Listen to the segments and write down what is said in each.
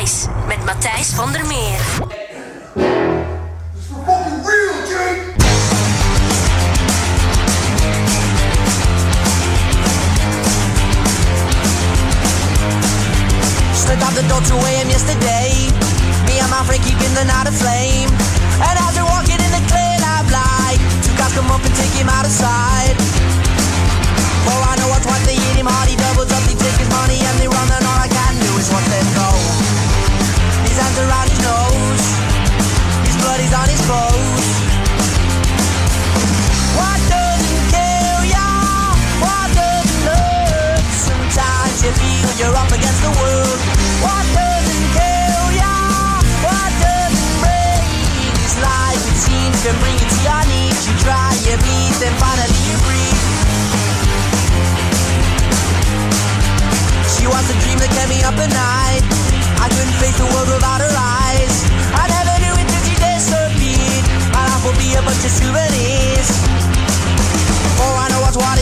Matthijs. Met Matthijs van der Meer. fucking real, dude! Slipped out the door to AM yesterday. Me and my friend keeping the night aflame. And as we're walking in the clear light, light, two guys come up and take him out of sight. For I know what's what they hit him hard, he doubles up, they take his money and they run, and all I can do is watch them go. Around his nose, his blood is on his clothes. What doesn't kill ya? What doesn't hurt? Sometimes you feel you're up against the world. What doesn't kill ya? What doesn't break? This life it seems can bring you to your knees. You try, you bleed, then finally you breathe. She wants a dream that kept me up at night. Couldn't face the world without her eyes. I never knew it till she disappeared. My life will be a bunch of souvenirs. Oh, I know what's what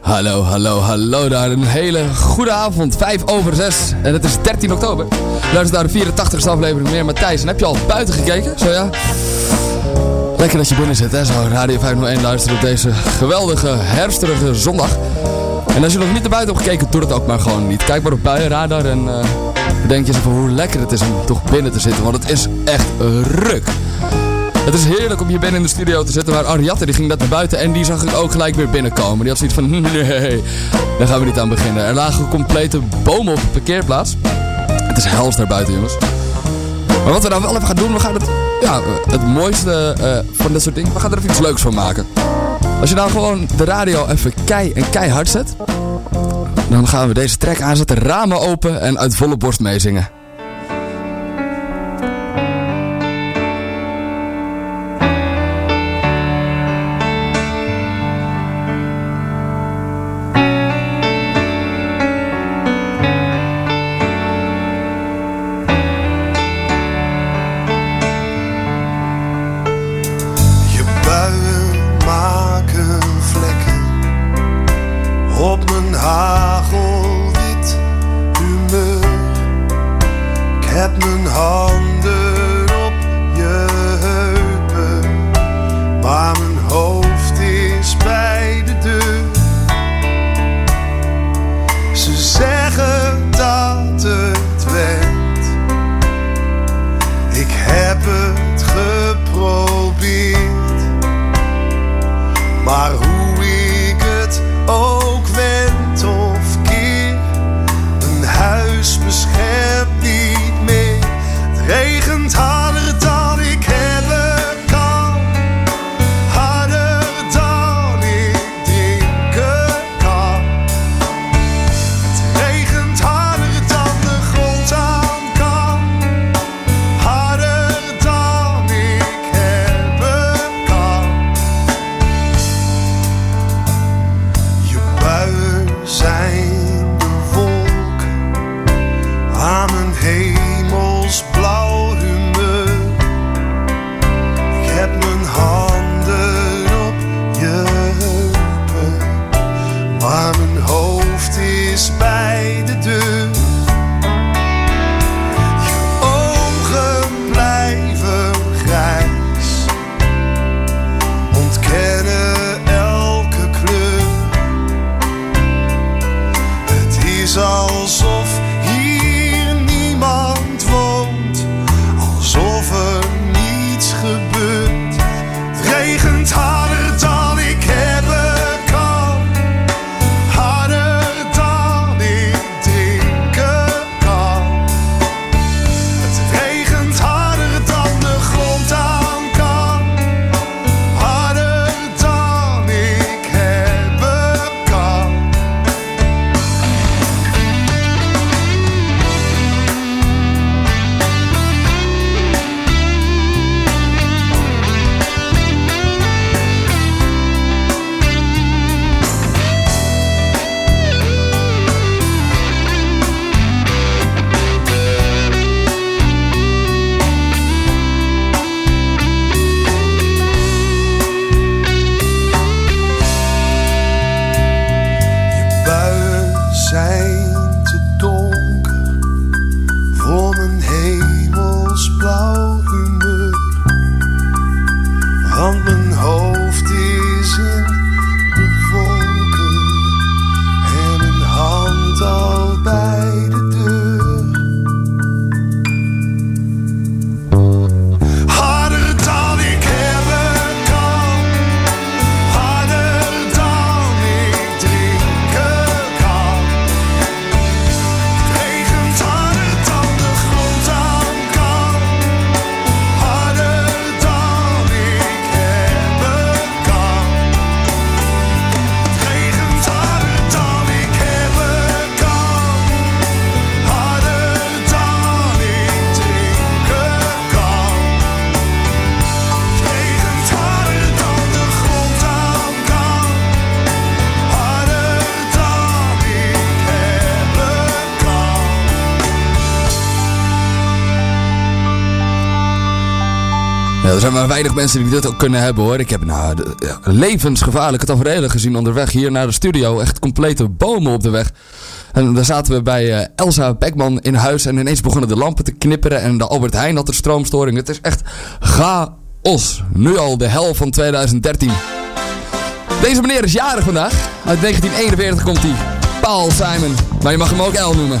Hallo, hallo, hallo daar. Een hele goede avond. 5 over 6. En het is 13 oktober. Luister naar de 84ste aflevering meer Matthijs. En heb je al buiten gekeken? Zo ja? Lekker dat je binnen zit, hè? Zo, Radio 501 luisteren op deze geweldige, herfstige zondag. En als je nog niet naar buiten hebt gekeken, doe dat ook maar gewoon niet. Kijk maar op buienradar en eh bedenk je eens van hoe lekker het is om toch binnen te zitten. Want het is echt ruk. Het is heerlijk om hier binnen in de studio te zitten waar Ariatte die ging net naar buiten en die zag ik ook gelijk weer binnenkomen. Die had zoiets van, nee, daar gaan we niet aan beginnen. Er lagen complete bomen op de parkeerplaats. Het is hels daar buiten, jongens. Maar wat we nou wel even gaan doen, we gaan het, ja, het mooiste eh, van dit soort dingen, we gaan er even iets leuks van maken. Als je nou gewoon de radio even kei en keihard zet, dan gaan we deze track aanzetten, ramen open en uit volle borst meezingen. Weinig mensen die dit ook kunnen hebben hoor. Ik heb nou de, ja, levensgevaarlijke tafereelen gezien onderweg hier naar de studio. Echt complete bomen op de weg. En daar zaten we bij uh, Elsa Beckman in huis. En ineens begonnen de lampen te knipperen. En de Albert Heijn had er stroomstoring. Het is echt chaos. Nu al de hel van 2013. Deze meneer is jarig vandaag. Uit 1941 komt hij. Paul Simon. Maar je mag hem ook El noemen.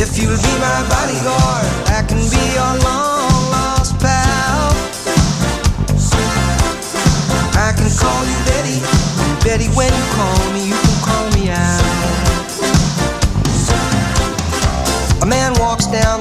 If you'll be my bodyguard, I can be your long lost pal. I can call you Betty, Betty. When you call me,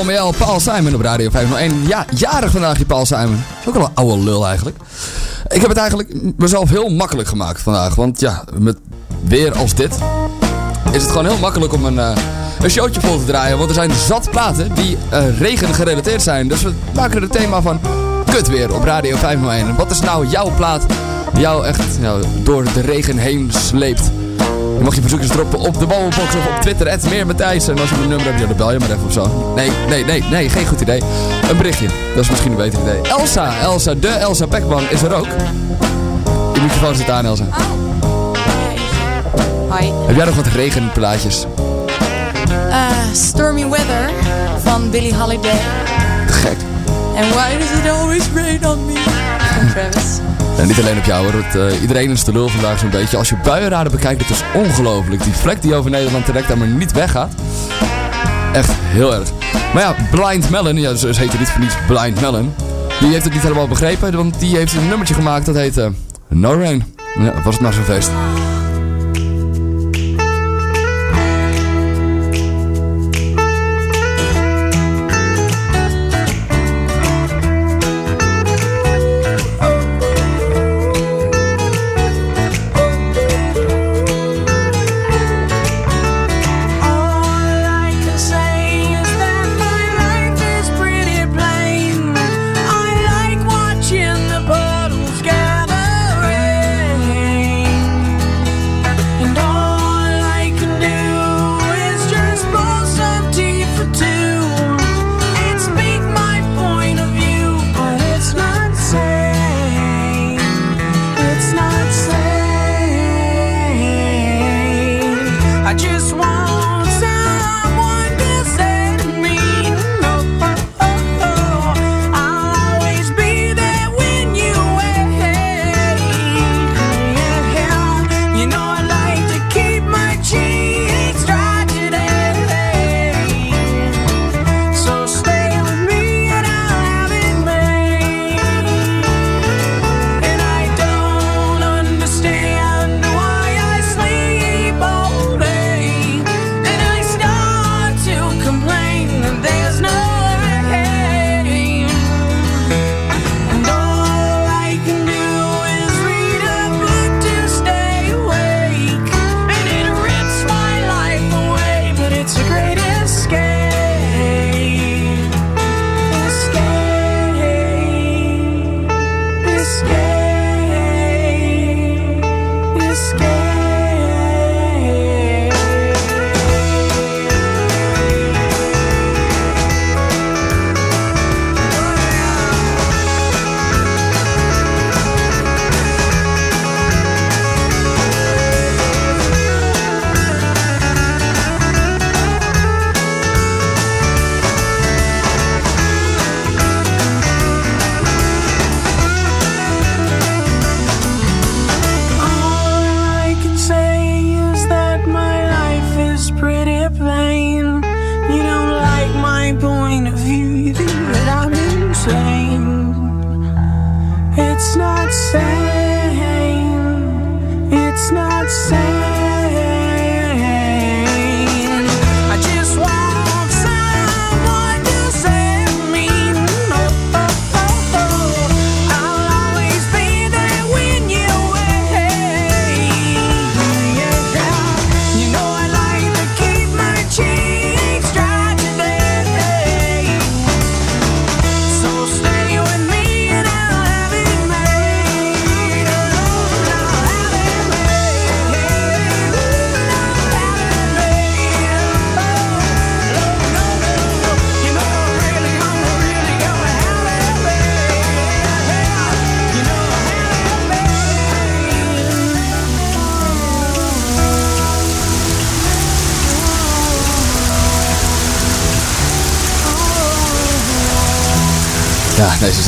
Al, Paul Simon op Radio 501. Ja, jarig vandaag die Paul Simon. Is ook wel een oude lul eigenlijk. Ik heb het eigenlijk mezelf heel makkelijk gemaakt vandaag. Want ja, met weer als dit is het gewoon heel makkelijk om een, eh, een showtje vol te draaien. Want er zijn zat platen die uh, regen gerelateerd zijn. Dus we maken er het thema van kut weer op Radio 501. En wat is nou jouw plaat die jou echt nou, door de regen heen sleept? Je mag je verzoekjes droppen op de babbelbox of op Twitter, meer Matthijs. En als je mijn nummer hebt, dan bel je maar even of zo. Nee, nee, nee, nee, geen goed idee. Een berichtje, dat is misschien een beter idee. Elsa, Elsa, de Elsa Pekman is er ook. Je microfoon zit aan, Elsa. Hi. Heb jij nog wat regenplaatjes? Uh, Stormy Weather van Billie Holiday. Gek. And why does it always rain on me? Van Travis. En niet alleen op jou hoor, uh, iedereen is de lul vandaag zo'n beetje. Als je buienraden bekijkt, het is ongelooflijk. Die vlek die over Nederland trekt daar maar niet weggaat. Echt heel erg. Maar ja, Blind Melon, ja, dus heet het niet voor niets Blind Melon. Die heeft het niet helemaal begrepen, want die heeft een nummertje gemaakt dat heet uh, No Rain. Ja, was het maar zo'n feest.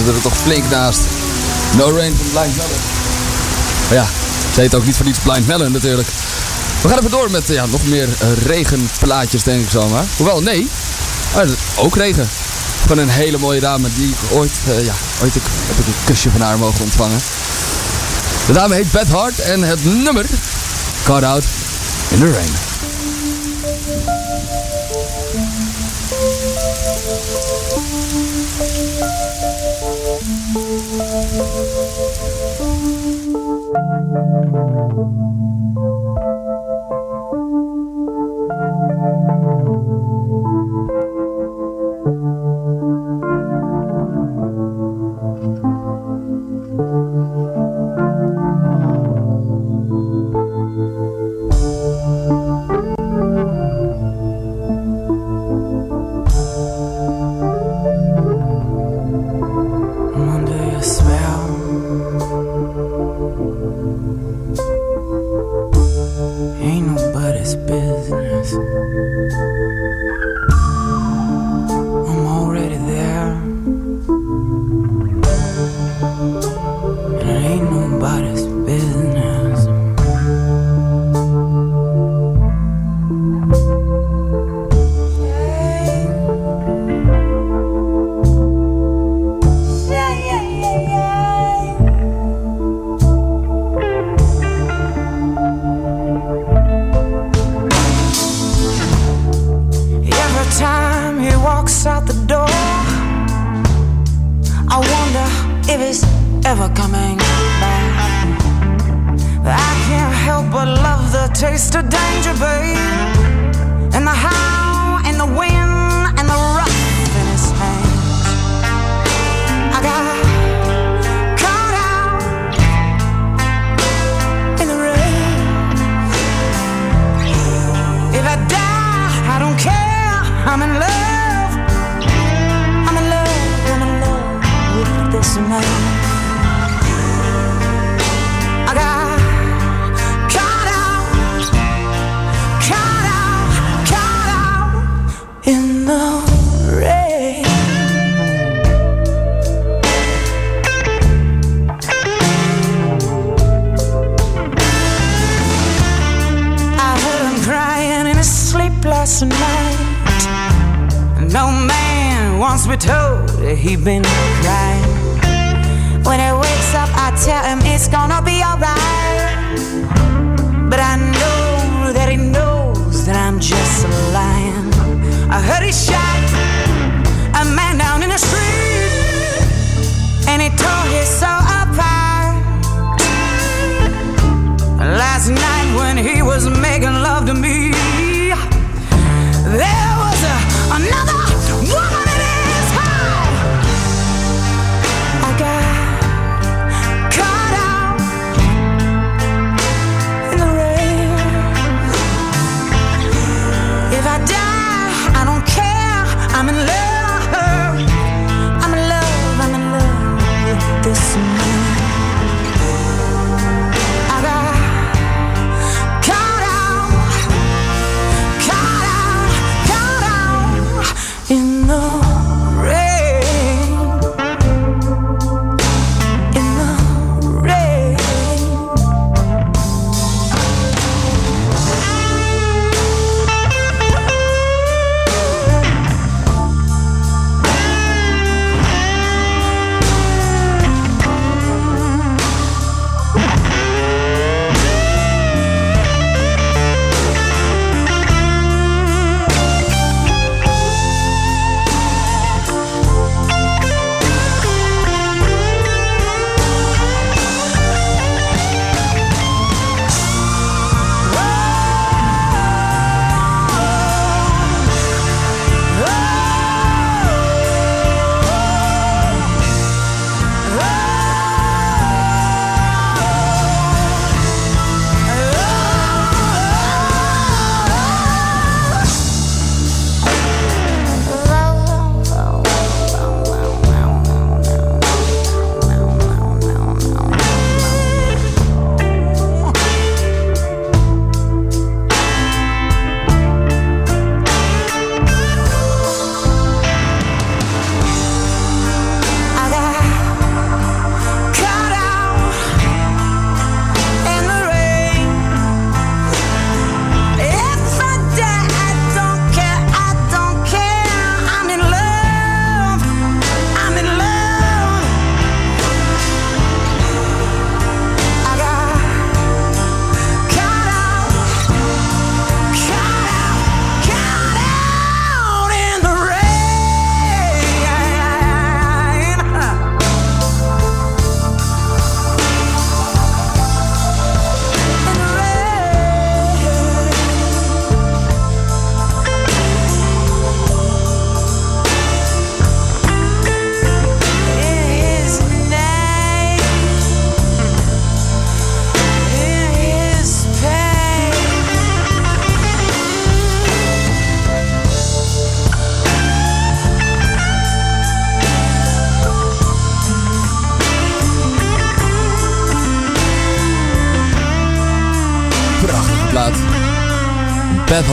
Zitten er toch flink naast. No Rain van Blind Melon. Maar ja, ze heet ook niet voor niets Blind Melon natuurlijk. We gaan even door met ja, nog meer uh, regenplaatjes, denk ik zomaar. Hoewel, nee. Maar ook regen. Van een hele mooie dame die ik ooit, uh, ja, ooit ik, heb een kusje van haar mogen ontvangen. De dame heet Beth Hart en het nummer Caught Out in the Rain.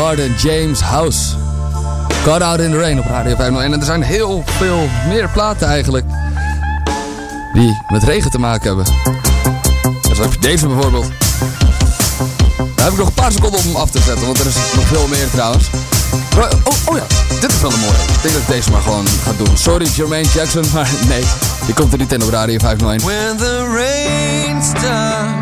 Garden James House. Got Out in the Rain op Radio 501. En er zijn heel veel meer platen eigenlijk die met regen te maken hebben. Dat heb je deze bijvoorbeeld. Daar heb ik nog een paar seconden om hem af te zetten, want er is nog veel meer trouwens. Oh, oh ja, dit is wel een mooie. Ik denk dat ik deze maar gewoon ga doen. Sorry Jermaine Jackson, maar nee, die komt er niet in op Radio 501. When the rain.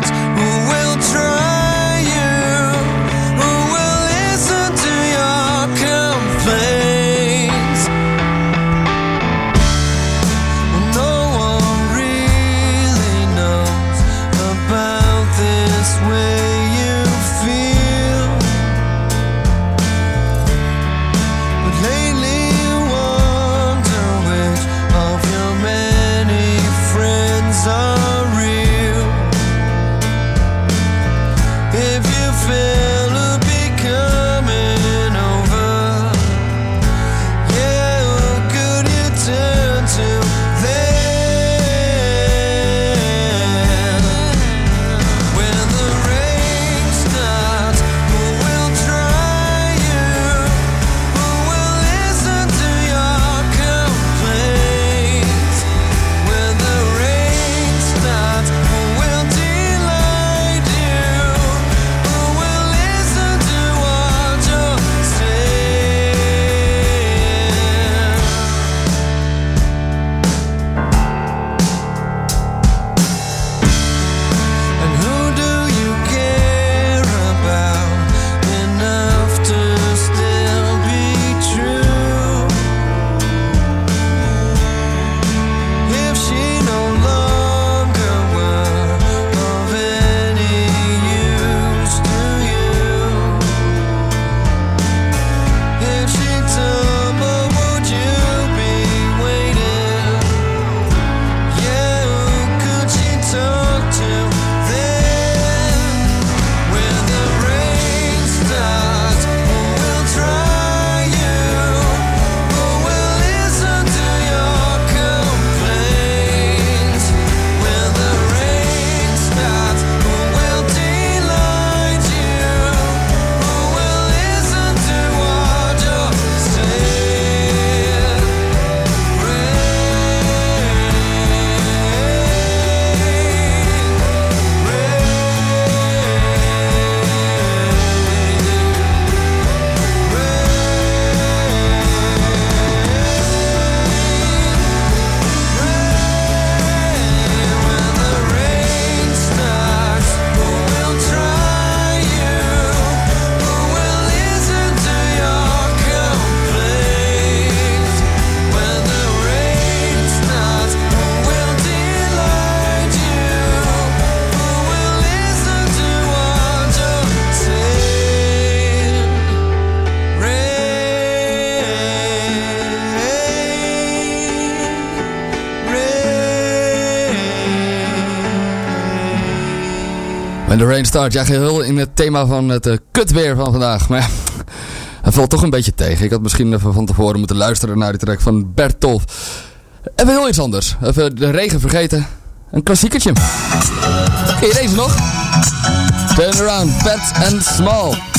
The rain starts. Ja, geheel in het thema van het uh, kutweer van vandaag. Maar ja, het valt toch een beetje tegen. Ik had misschien even van tevoren moeten luisteren naar die track van Bertolf. Even heel iets anders. Even de regen vergeten. Een klassiekertje. Ken je deze nog? Turn around, fat and small.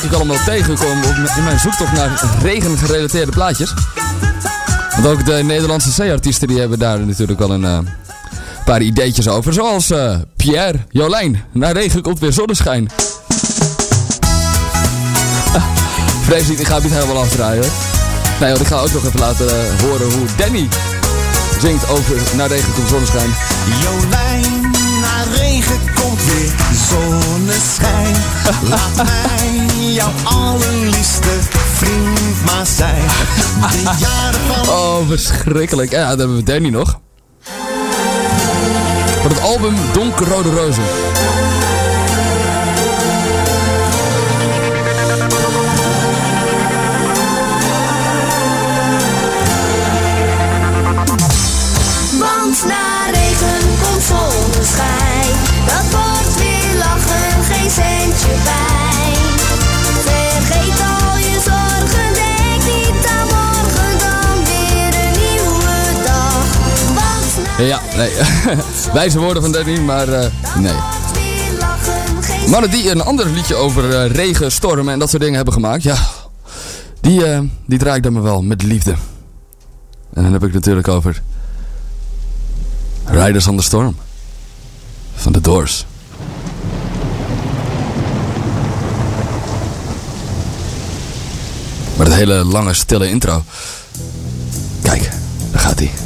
Tegengekomen in mijn zoektocht naar regengerelateerde plaatjes. Want ook de Nederlandse C-artiesten die hebben daar natuurlijk wel een uh, paar ideetjes over. Zoals uh, Pierre, Jolijn. Na regen komt weer zonneschijn. Vrees niet, ik ga het niet helemaal afdraaien. Nee, want ik ga ook nog even laten uh, horen hoe Danny zingt over Na regen komt zonneschijn. Jolijn, regen komt weer zonneschijn. Laat mij jouw allerliefste vriend maar zijn. De jaren van... Oh, verschrikkelijk. Ja, dan hebben we Danny nog. Voor het album Donkerrode Rozen. Ja, nee. Wijze woorden van Danny, maar eh, nee. Mannen die een ander liedje over eh, regen, stormen en dat soort dingen hebben gemaakt, ja. Die, eh, die draai ik dan maar wel met liefde. En dan heb ik het natuurlijk over... Riders on the Storm. Van The Doors. Maar dat hele lange, stille intro. Kijk, daar gaat hij.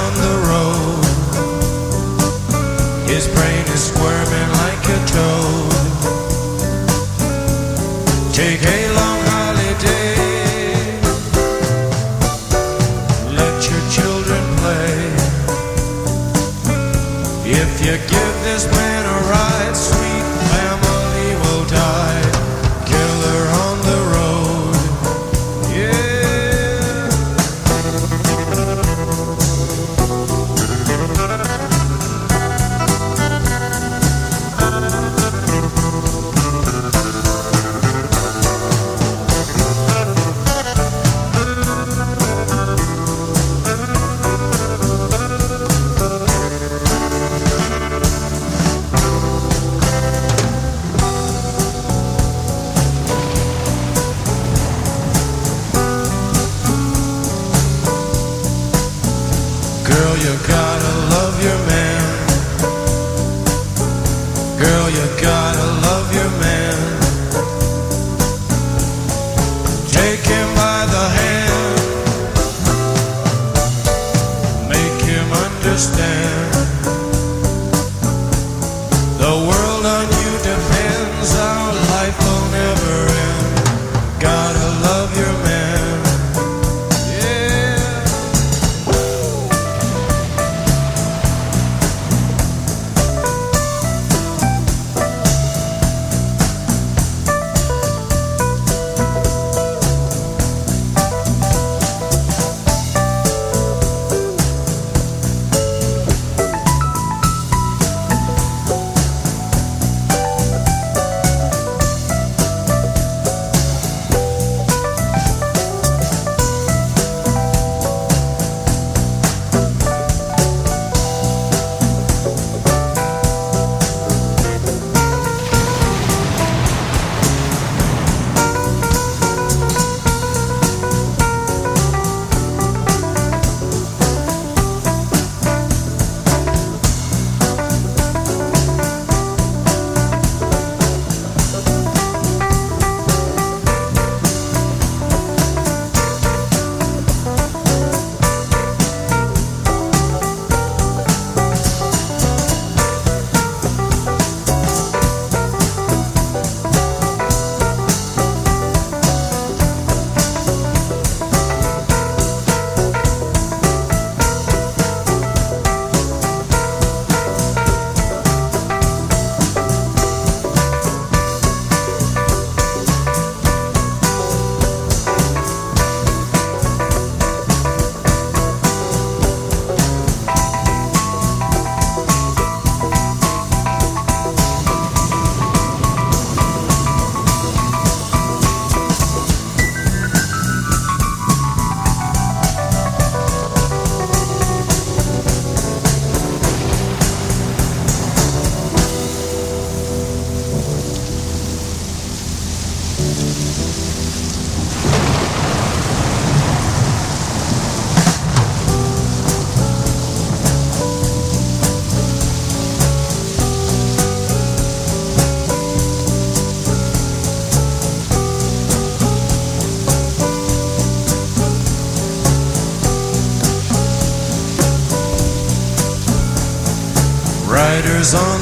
brain is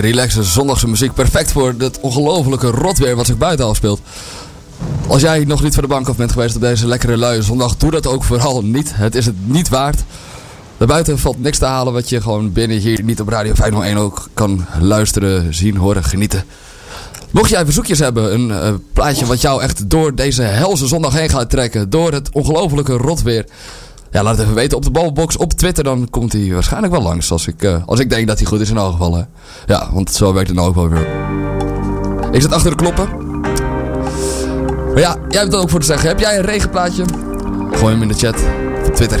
Heerlijke, relaxe zondagse muziek. Perfect voor dat ongelofelijke rotweer wat zich buiten afspeelt. Als jij nog niet van de bank af bent geweest op deze lekkere luie zondag, doe dat ook vooral niet. Het is het niet waard. Daarbuiten valt niks te halen wat je gewoon binnen hier niet op Radio 501 ook kan luisteren, zien, horen, genieten. Mocht jij verzoekjes hebben, een eh, plaatje wat jou echt door deze helse zondag heen gaat trekken, door het ongelofelijke rotweer. Ja, laat het even weten op de balbox op Twitter, dan komt hij waarschijnlijk wel langs. Als ik, eh, als ik denk dat hij goed is in elk geval. Hè. Ja, want zo werkt het nou ook weer. Ik zit achter de kloppen. Maar ja, jij hebt er ook voor te zeggen. Heb jij een regenplaatje? Gooi hem in de chat op Twitter.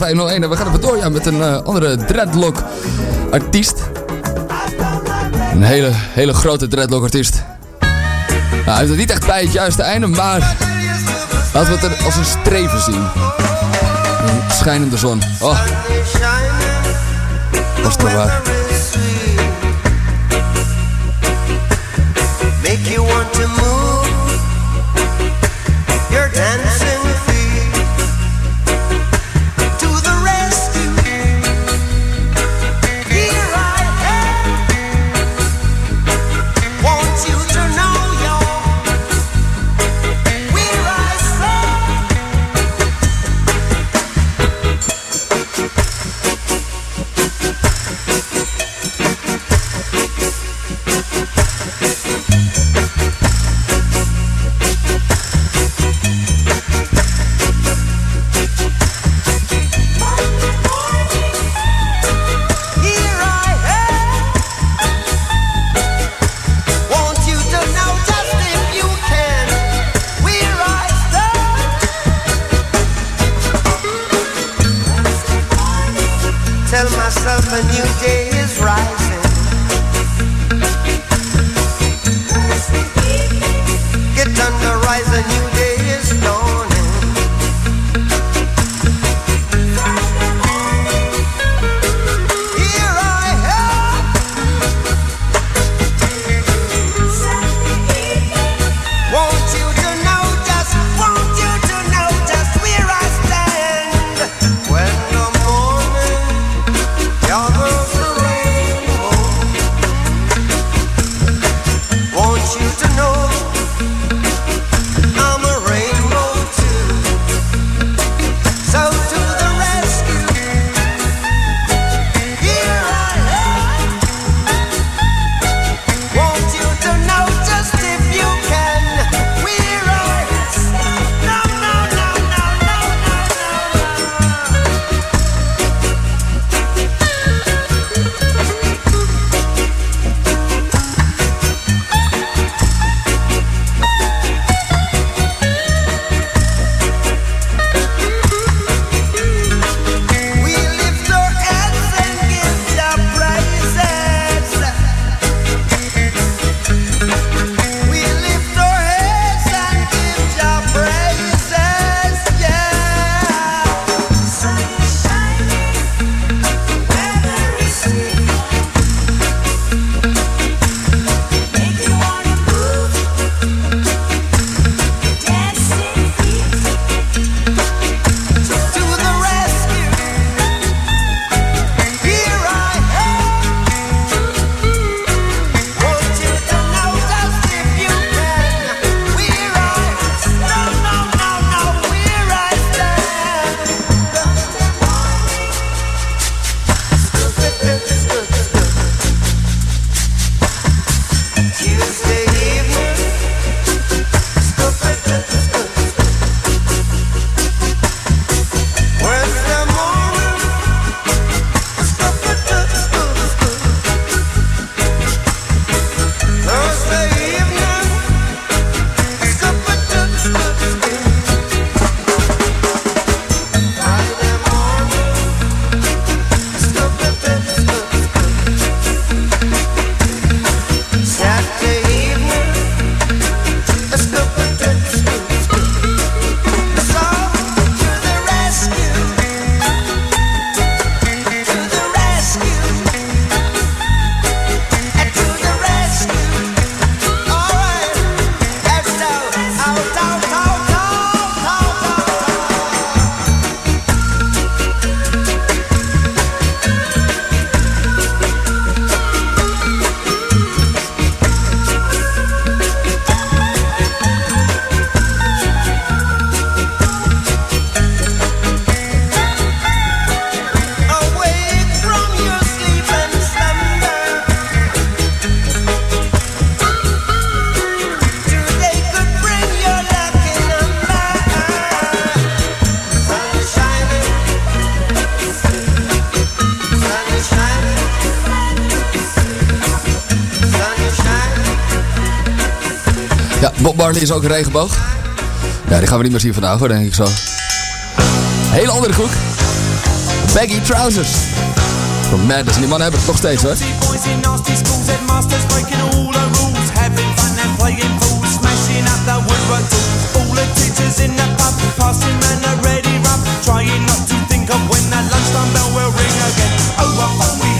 op 101. We gaan even door ja, met een eh, andere dreadlock artiest. Een hele, hele grote dreadlock artiest. Nou, hij heeft het niet echt bij het juiste einde, maar laten we het als een streven zien. Een schijnende zon. Oh. Was toch waar. is ook een regenboog. Ja, die gaan we niet meer zien vandaag hoor, denk ik zo. Hele andere groep. Baggy Trousers. Van Madness. En die mannen hebben het nog steeds hoor. Trying not to think of when that lunchtime bell will ring again. Oh, what fun we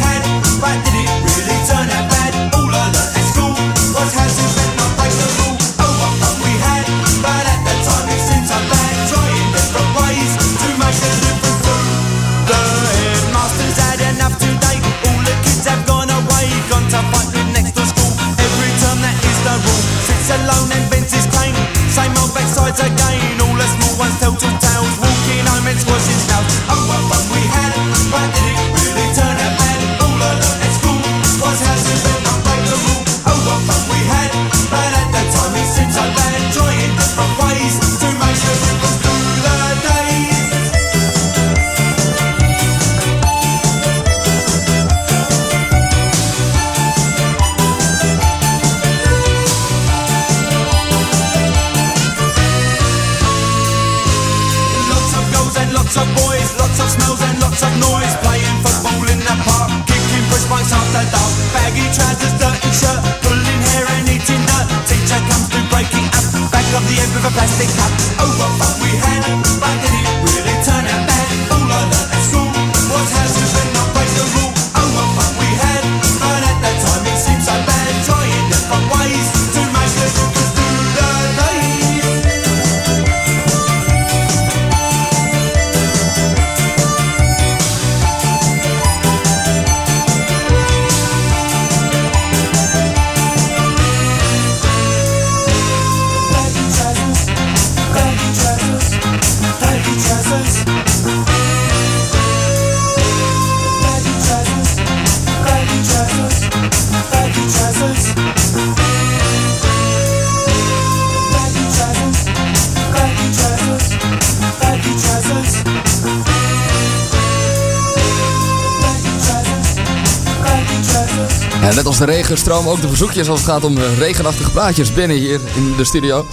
stromen ook de verzoekjes als het gaat om eh, regenachtige plaatjes binnen hier in de studio.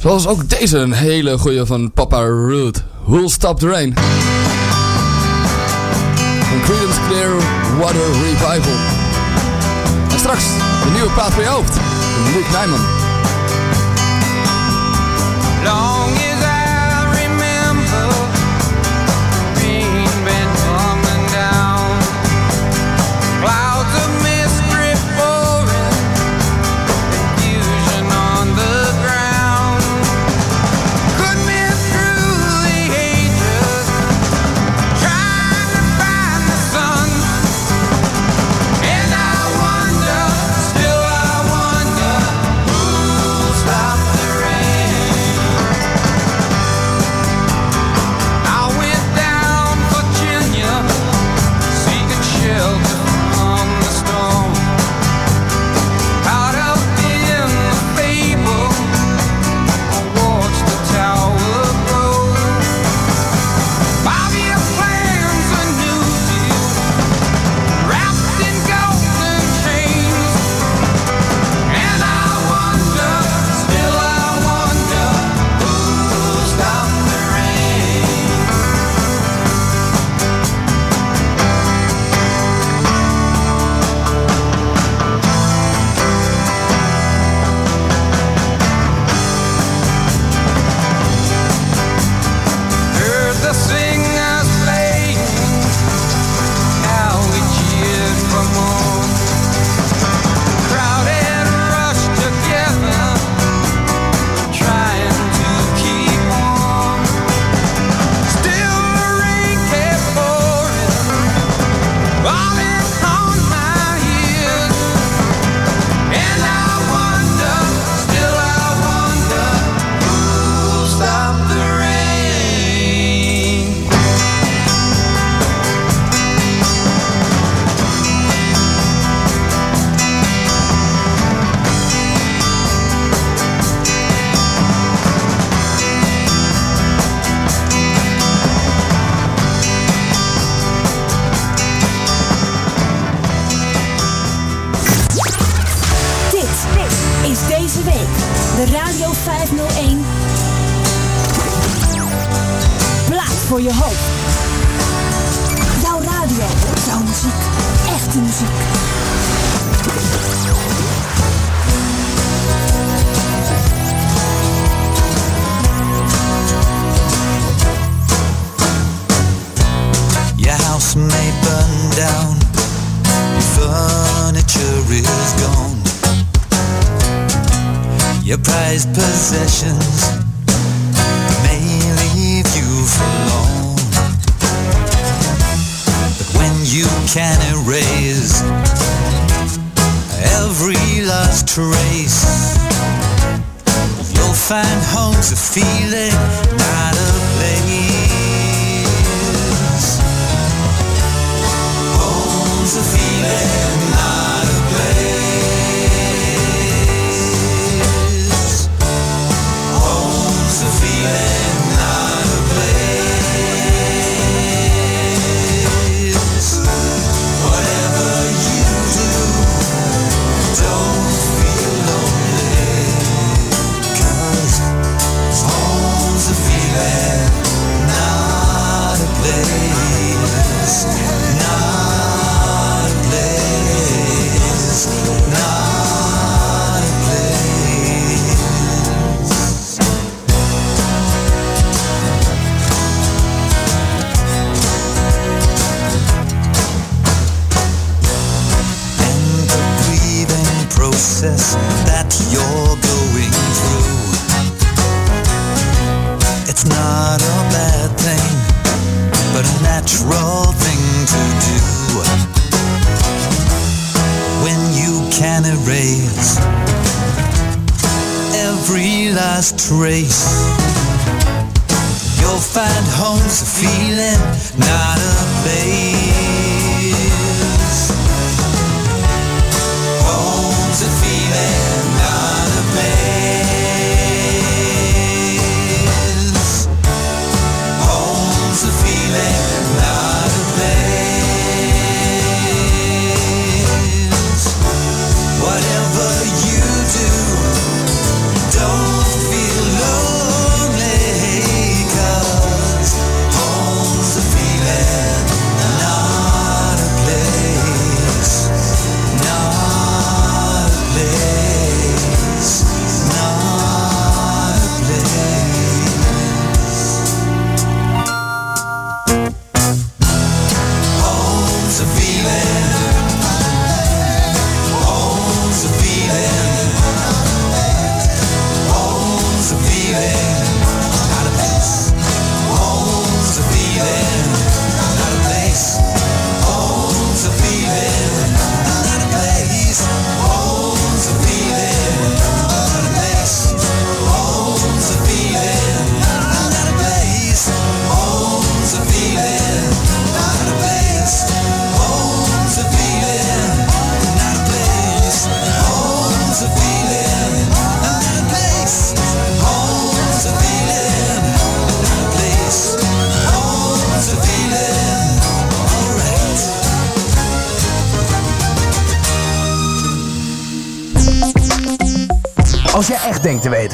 Zoals ook deze, een hele goeie van Papa Root. Who'll Stop the Rain? Een clear water Revival. En straks de nieuwe plaat voor je hoofd. Luc Nijman.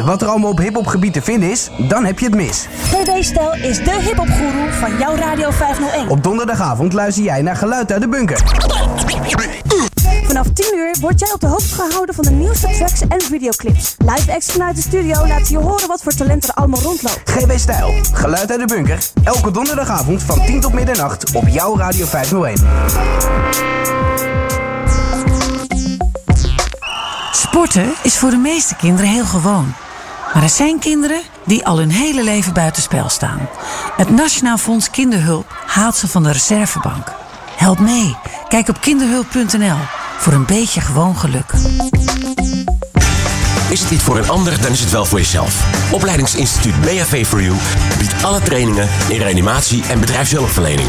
Wat er allemaal op hiphopgebied te vinden is, dan heb je het mis. GB Stel is de hiphopgoeroe van jouw Radio 501. Op donderdagavond luister jij naar Geluid uit de Bunker. Vanaf 10 uur word jij op de hoogte gehouden van de nieuwste tracks en videoclips. Live acts vanuit de studio laten je horen wat voor talent er allemaal rondloopt. GB Stijl, Geluid uit de Bunker. Elke donderdagavond van 10 tot middernacht op jouw Radio 501. Sporten is voor de meeste kinderen heel gewoon. Maar er zijn kinderen die al hun hele leven buitenspel staan. Het Nationaal Fonds Kinderhulp haalt ze van de reservebank. Help mee. Kijk op kinderhulp.nl voor een beetje gewoon geluk. Is het niet voor een ander, dan is het wel voor jezelf. Opleidingsinstituut BHV for You biedt alle trainingen in reanimatie en bedrijfshulpverlening.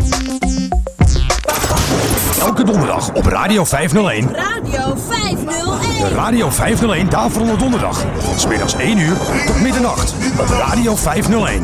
Elke donderdag op Radio 501. Radio 501. De Radio 501 Daverende Donderdag. Van smiddags 1 uur tot middernacht. Op Radio 501.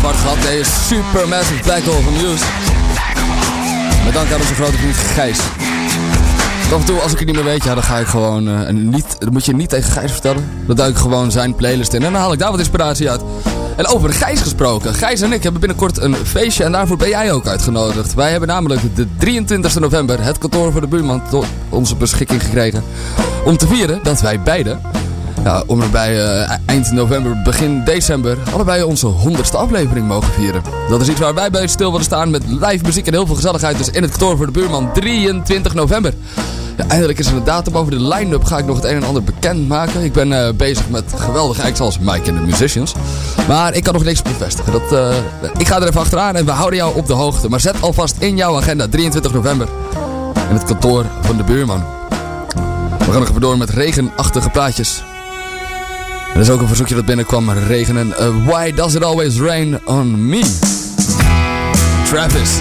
Zwart gat, nee, een supermassive black hole van Muse. Met dank aan onze grote vriend Gijs. Af en toe, als ik het niet meer weet, ja, dan ga ik gewoon... eh, niet, dat moet je niet tegen Gijs vertellen. Dan duik ik gewoon zijn playlist in en dan haal ik daar wat inspiratie uit. En over Gijs gesproken. Gijs en ik hebben binnenkort een feestje en daarvoor ben jij ook uitgenodigd. Wij hebben namelijk de 23 november het kantoor voor de buurman tot onze beschikking gekregen. Om te vieren dat wij beiden ja, om er bij eh, eind november, begin december allebei onze honderdste aflevering mogen vieren. Dat is iets waar wij bij stil willen staan met live muziek en heel veel gezelligheid. Dus in het kantoor voor de buurman 23 november. Eindelijk is er een datum over de line-up. Ga ik nog het een en ander bekend maken. Ik ben eh, bezig met geweldige acts als Mike en de Musicians. Maar ik kan nog niks bevestigen. Dat, eh, ik ga er even achteraan en we houden jou op de hoogte. Maar zet alvast in jouw agenda 23 november. In het kantoor van de buurman. We gaan nog even door met regenachtige plaatjes. Er is ook een verzoekje dat binnenkwam. Regenen. Uh, why does it always rain on me? Travis.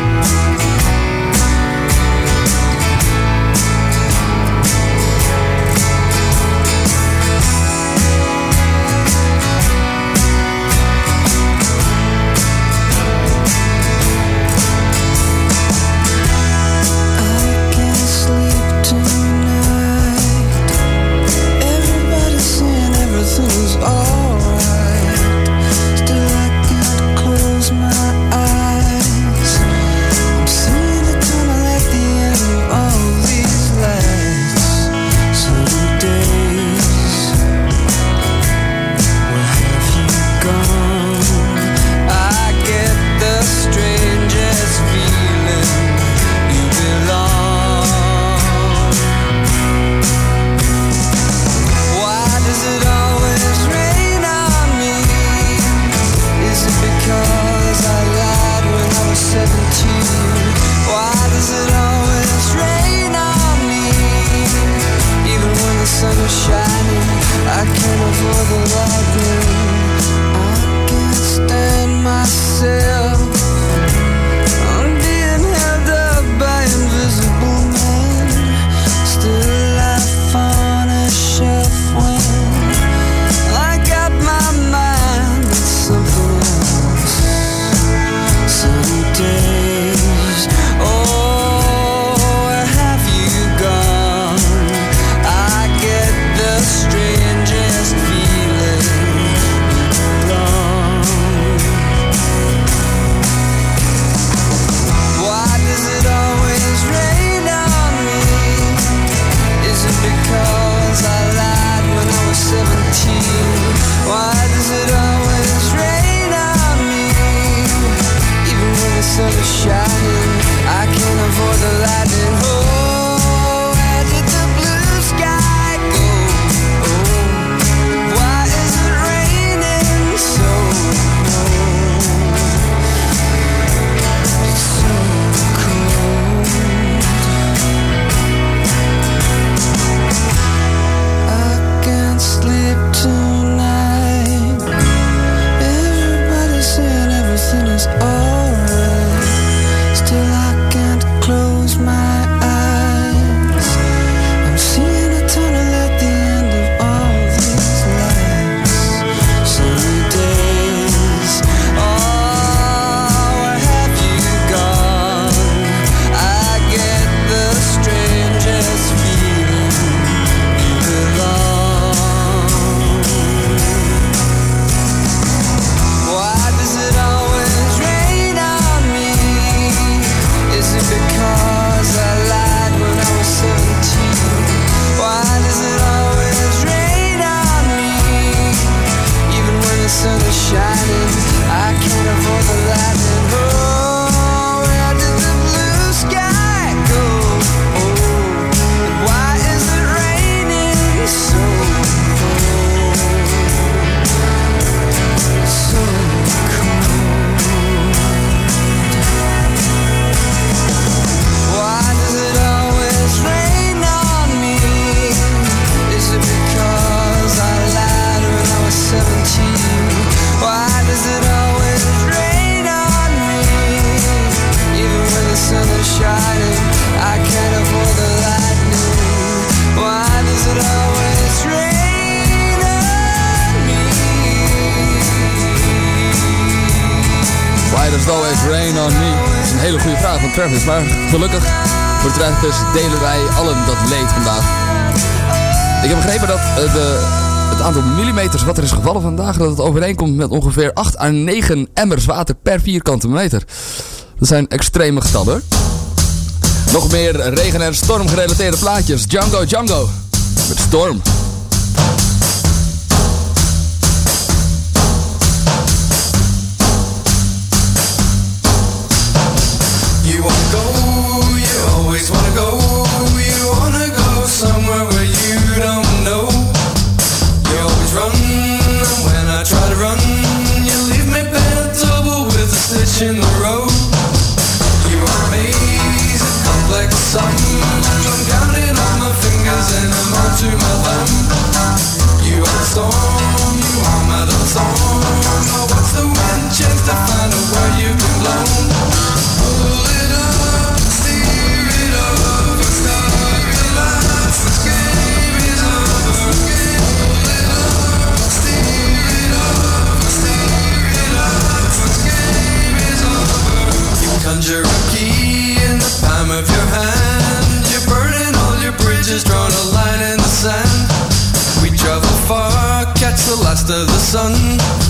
vandaag dat het overeenkomt met ongeveer 8 à 9 emmers water per vierkante meter. Dat zijn extreme getallen. Nog meer regen- en stormgerelateerde plaatjes. Django Django met Storm. You wanna go, you always wanna go of the sun.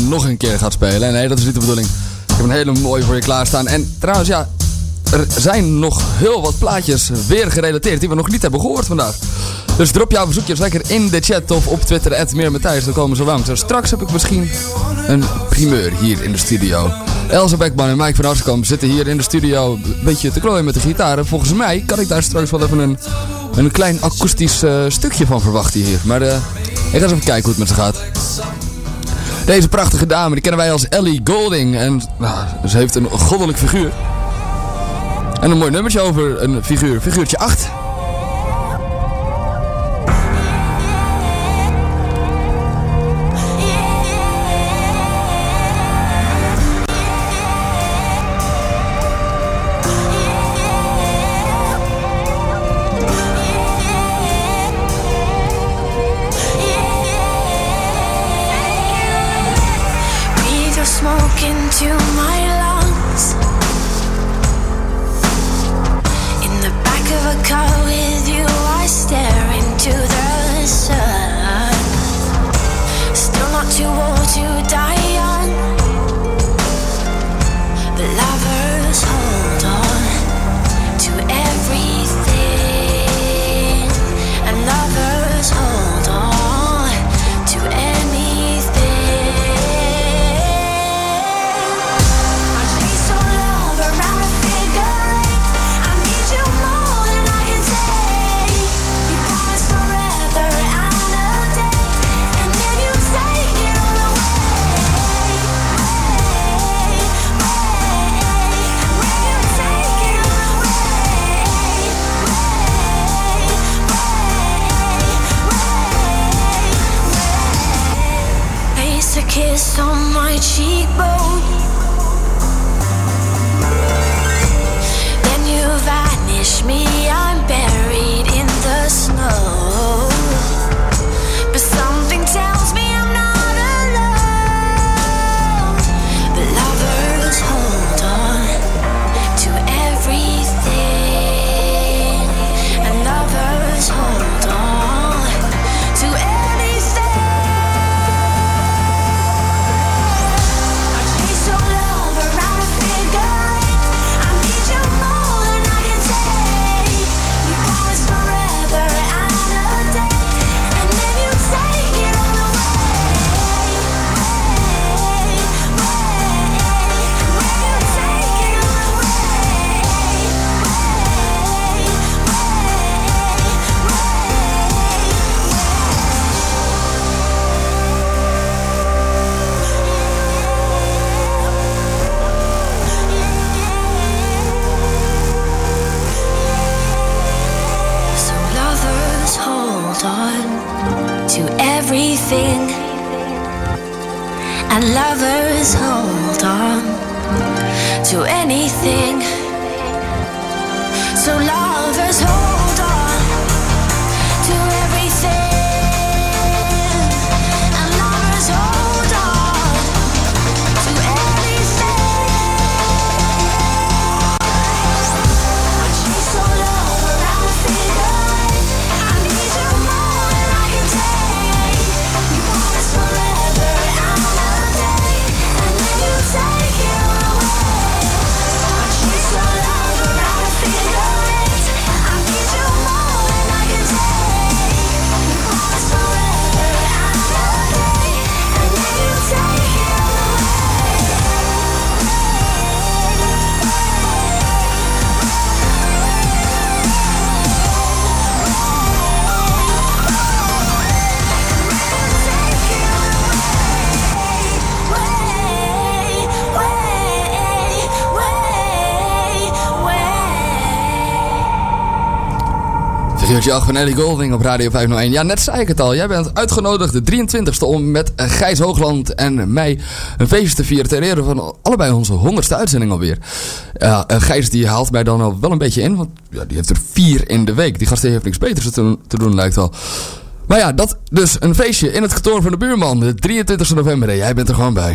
nog een keer gaat spelen. En nee, dat is niet de bedoeling. Ik heb een hele mooie voor je klaarstaan. En trouwens, ja, er zijn nog heel wat plaatjes weer gerelateerd die we nog niet hebben gehoord vandaag. Dus drop jouw bezoekjes lekker in de chat of op Twitter, at Dan komen ze langs. Dus straks heb ik misschien een primeur hier in de studio. Elsa Beckman en Mike van Harskamp zitten hier in de studio een beetje te klooien met de gitaren. Volgens mij kan ik daar straks wel even een, een klein akoestisch eh, stukje van verwachten hier. Maar uh, ik ga eens even kijken hoe het met ze gaat. Deze prachtige dame, die kennen wij als Ellie Golding. En nou, ze heeft een goddelijk figuur. En een mooi nummertje over een figuur. Figuurtje 8. Kiss on my cheekbone. Then you vanish me, I'm buried Vergeet je van Ellie Golding op Radio 501. Ja, net zei ik het al. Jij bent uitgenodigd de 23e om met Gijs Hoogland en mij een feestje te vieren ter ere van allebei onze 100ste uitzending alweer. Ja, eh, Gijs die haalt mij dan al wel een beetje in, want ja, die heeft er vier in de week. Die gast heeft niks beters te doen, te doen lijkt wel. Maar ja, dat dus een feestje in het kantoor van de buurman, de 23 november. Jij bent er gewoon bij.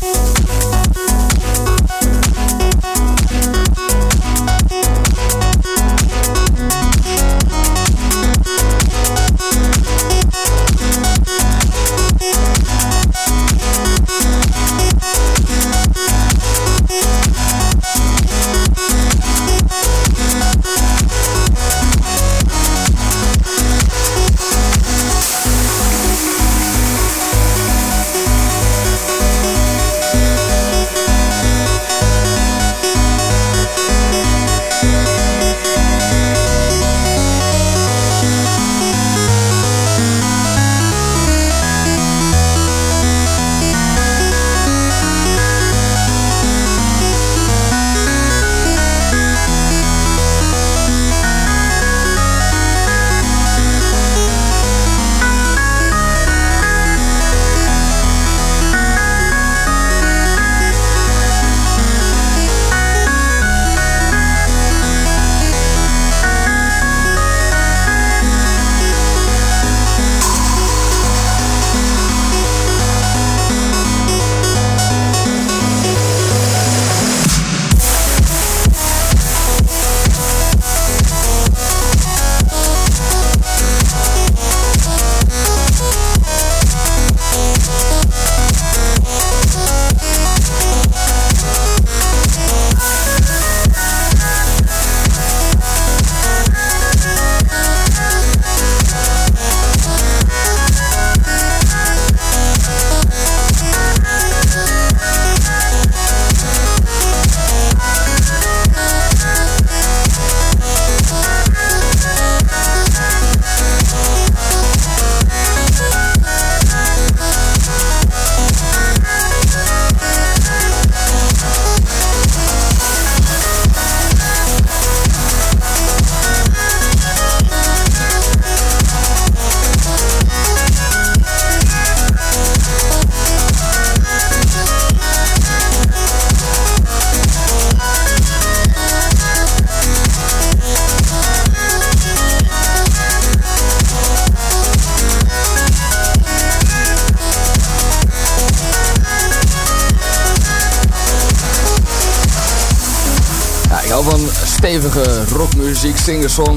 Música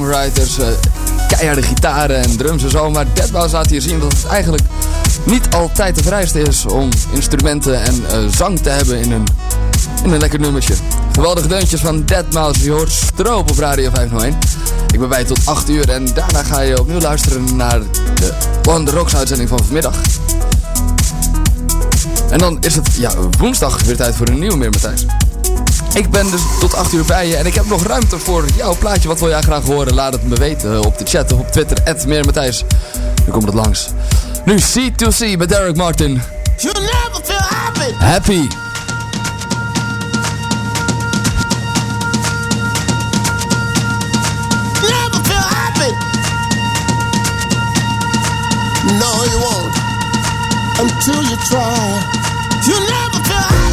singer-songwriters, eh, keiharde gitaren en drums en zo. Maar Deadmau5 laat hier zien dat het eigenlijk niet altijd de vrijste is om instrumenten en eh, zang te hebben in een, in een lekker nummertje. Geweldige deuntjes van Deadmau5, je hoort stroop op Radio 501. Ik ben bij tot 8 uur en daarna ga je opnieuw luisteren naar de One Rocks uitzending van vanmiddag. En dan is het ja, woensdag weer tijd voor een nieuwe meer, Matthijs. Ik ben dus tot 8 uur bij je en ik heb nog ruimte voor jouw plaatje. Wat wil jij graag horen? Laat het me weten op de chat of op Twitter. meer Matthijs. Nu komt het langs. Nu C2C bij Derek Martin. You never feel happy. Happy. Never feel happy. No, you won't. Until you try. You never feel happy.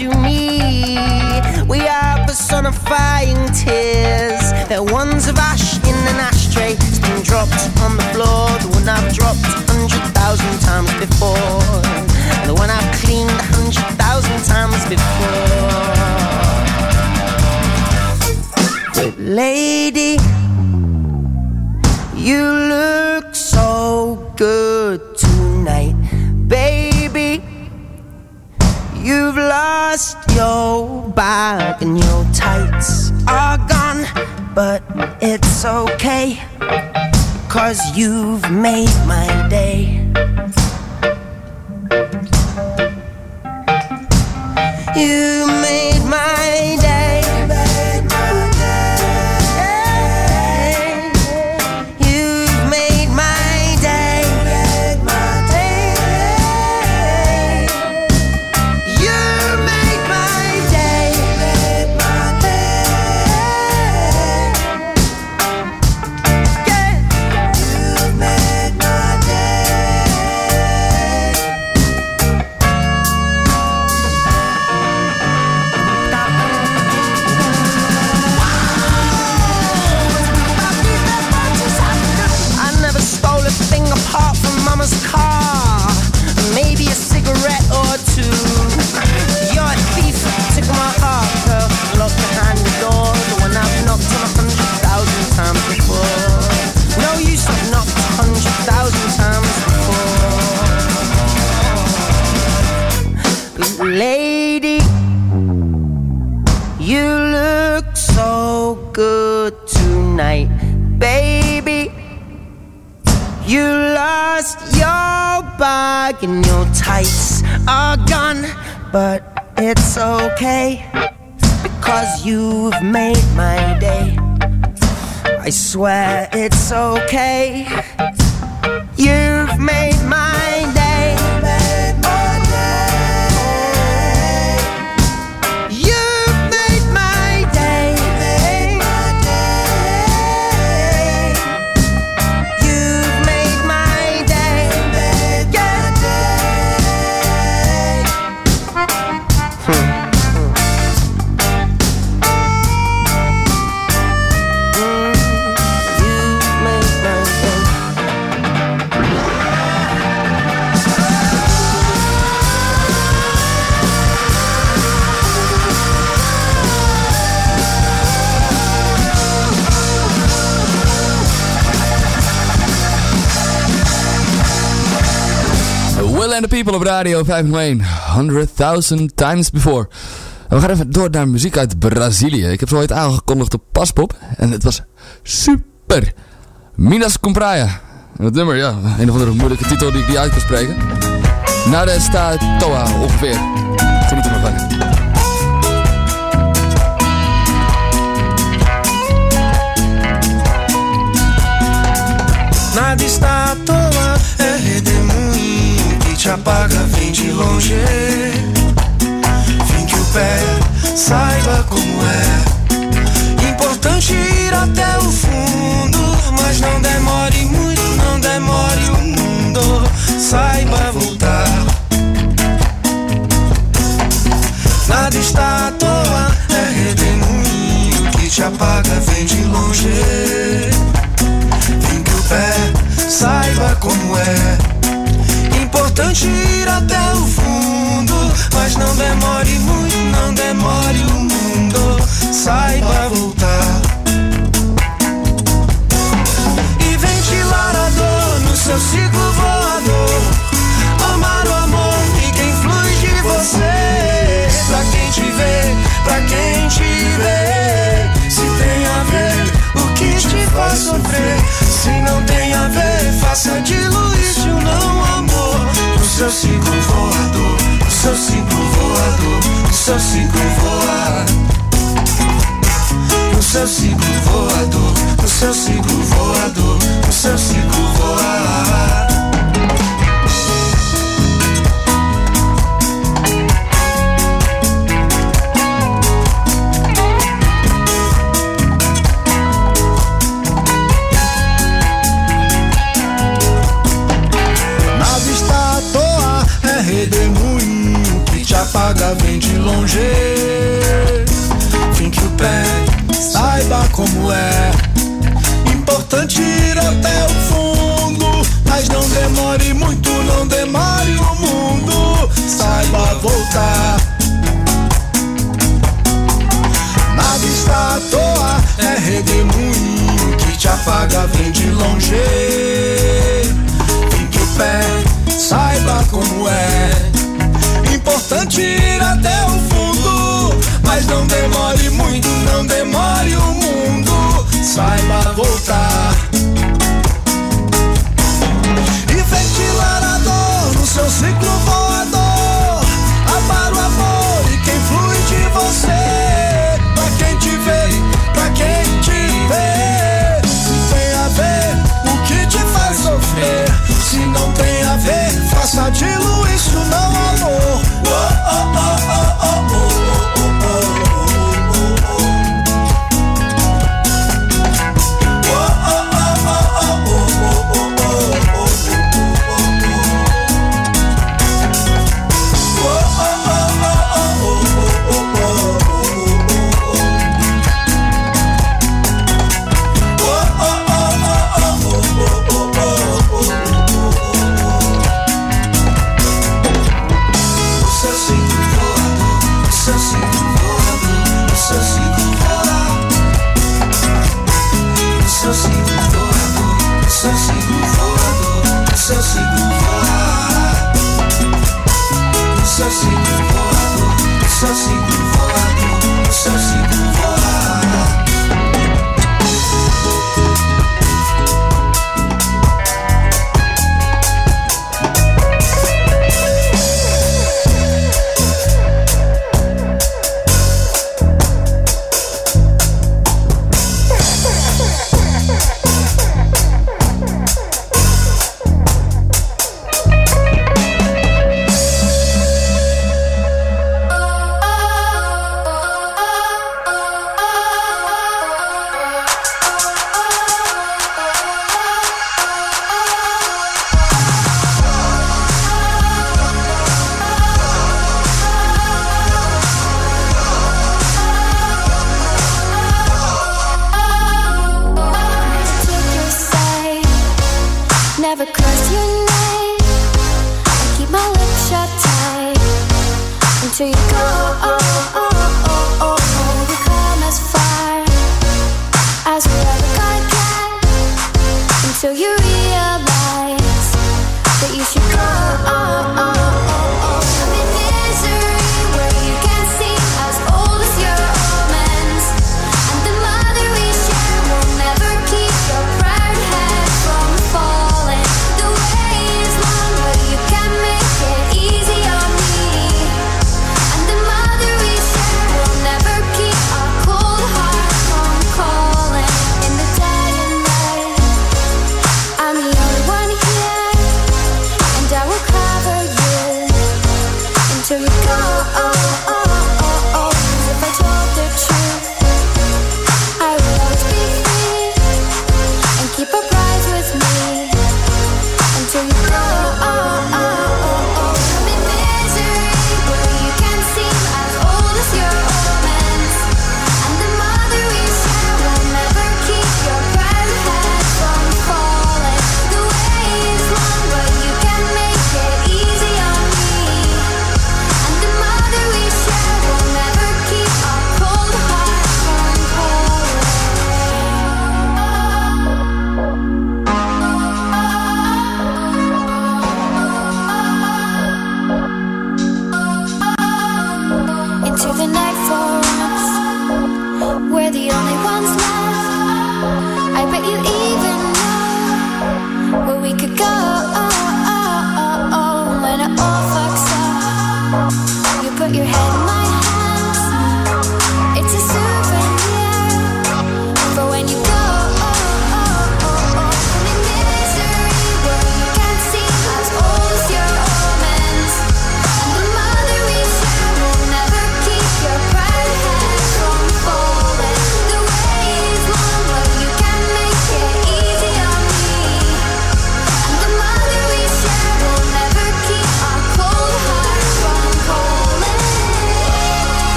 To me, we are personifying tears. They're ones of ash in an ashtray. It's been dropped on the floor. The one I've dropped a hundred thousand times before. The one I've cleaned a hundred thousand times before. But lady, you look lost your bag and your tights are gone, but it's okay, cause you've made my day. You made my day. Bag and your tights are gone, but it's okay because you've made my day. I swear it's okay. You've made my People op radio 501. 100,000 times before. We gaan even door naar muziek uit Brazilië. Ik heb zo ooit aangekondigd op Paspop. En het was super. Minas Compraya. En het nummer, ja. Een of andere moeilijke titel die ik niet uit kan spreken. Nada está toa ongeveer. Geniet er está te apaga, vem de longe. Vem que o pé saiba como é. Importante ir até o fundo, mas não demore muito, não demore o mundo. Saiba voltar. Nada está à toa, é redemoinho que te apaga, vem de longe. Vem que o pé saiba como é. Importante ir até o fundo, mas não demore muito, não demore o mundo. Saiba voltar. E ventilar a dor no seu ciclo voador. Amar o amor e quem flui de você. Pra quem te vê, pra quem te vê. Se tem a ver o que te faz sofrer. Se não tem a ver, faça diluir se o não amor. Seu ciclo voador, no seu ciclo voador, no seu ciclo. No seu ciclo voador, no seu ciclo voador, no seu ciclo voar. Vem que o pé saiba como é. Importante ir até o fundo, mas não demore muito, não demore o mundo. Saiba voltar. Na está à toa, é redemoinho que te apaga. vem de longe. vem que o pé saiba como é importante ir até o não demore muito, não demore o mundo, saiba voltar. E ventilar a dor no seu ciclo voador, amar o amor e quem flui de você, pra quem te vê, pra quem te vê. Se tem a ver o que te faz sofrer, se não tem a ver, faça de luz.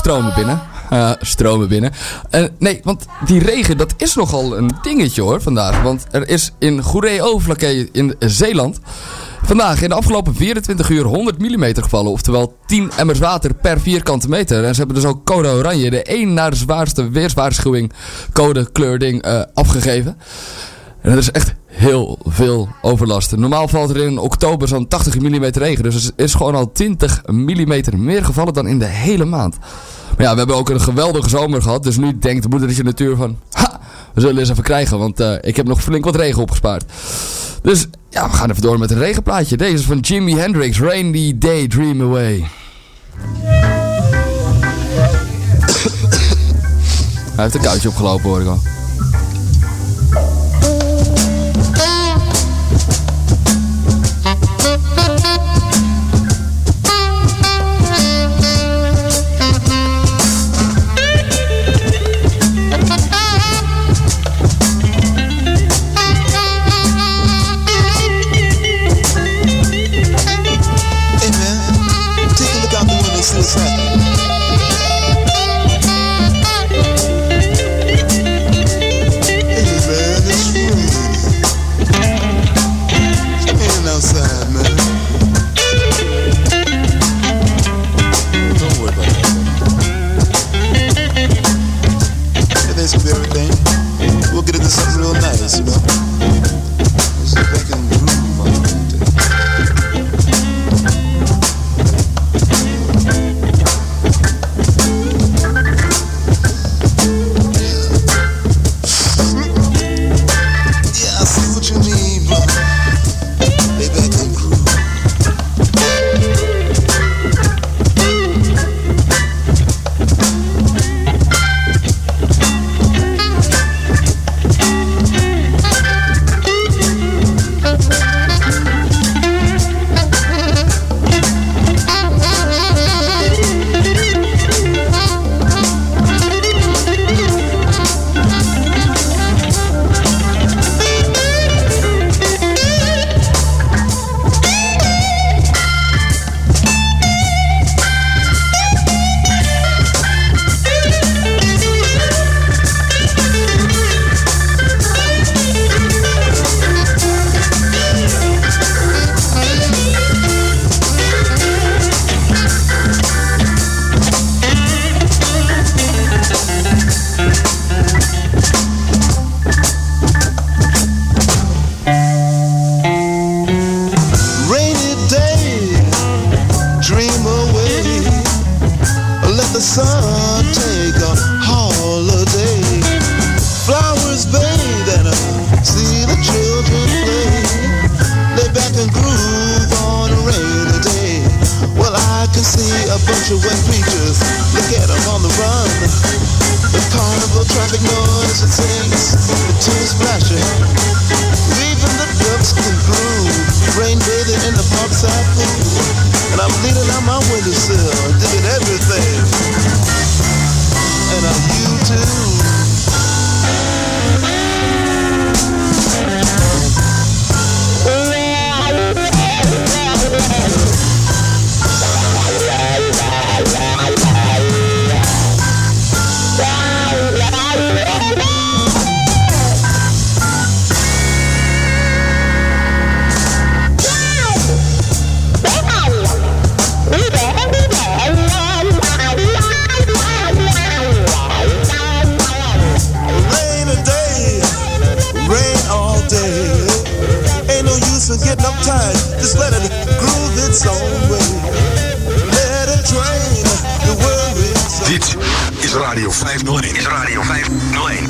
Stromen binnen. Eh, stromen binnen. Eh, nee, want die regen, dat is nogal een dingetje hoor vandaag. Want er is in Goeree-Overlakkee in Zeeland... vandaag in de afgelopen 24 uur 100 mm gevallen. Oftewel 10 emmers water per vierkante meter. En ze hebben dus ook code oranje, de één na de zwaarste weerswaarschuwing... code kleurding eh, afgegeven. En dat is echt heel veel overlast. Normaal valt er in oktober zo'n 80 mm regen. Dus er is gewoon al 20 mm meer gevallen dan in de hele maand. Maar ja, we hebben ook een geweldige zomer gehad. Dus nu denkt de moedertje natuur van... Ha, we zullen eens even krijgen. Want eh, ik heb nog flink wat regen opgespaard. Dus ja, we gaan even door met een regenplaatje. Deze is van Jimi Hendrix. Rainy Day, Dream Away. Hij heeft een koudje opgelopen hoor ik al. Radio 501. Is Radio 501. 501.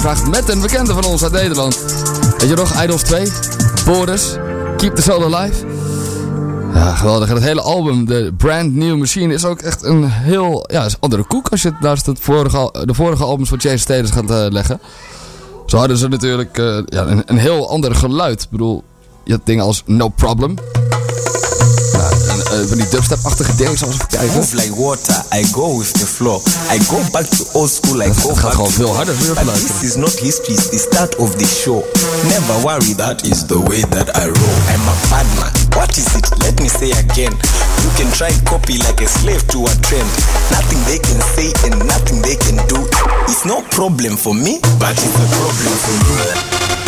Vraagt. Met een bekende van ons uit Nederland. Weet je nog, Idols 2, Boris, Keep the Soul Alive. Ja, geweldig. En het hele album, de Brand New Machine, is ook echt een heel ja, is andere koek als je het naast het vorige, de vorige albums van Chase Steders gaat eh, leggen. Zo hadden ze natuurlijk eh, ja, een, een heel ander geluid. Ik bedoel, je had dingen als No Problem. Eh, van die dubstep-achtige zoals even kijken. Move like water, I go with the flow. I go back to old school, I go gaat back gewoon to veel harder, But this is not history, it's the start of the show. Never worry, that is the way that I roll. I'm a bad man. What is it? Let me say again. You can try and copy like a slave to a trend. Nothing they can say and nothing they can do. It's no problem for me, but it's a problem for you.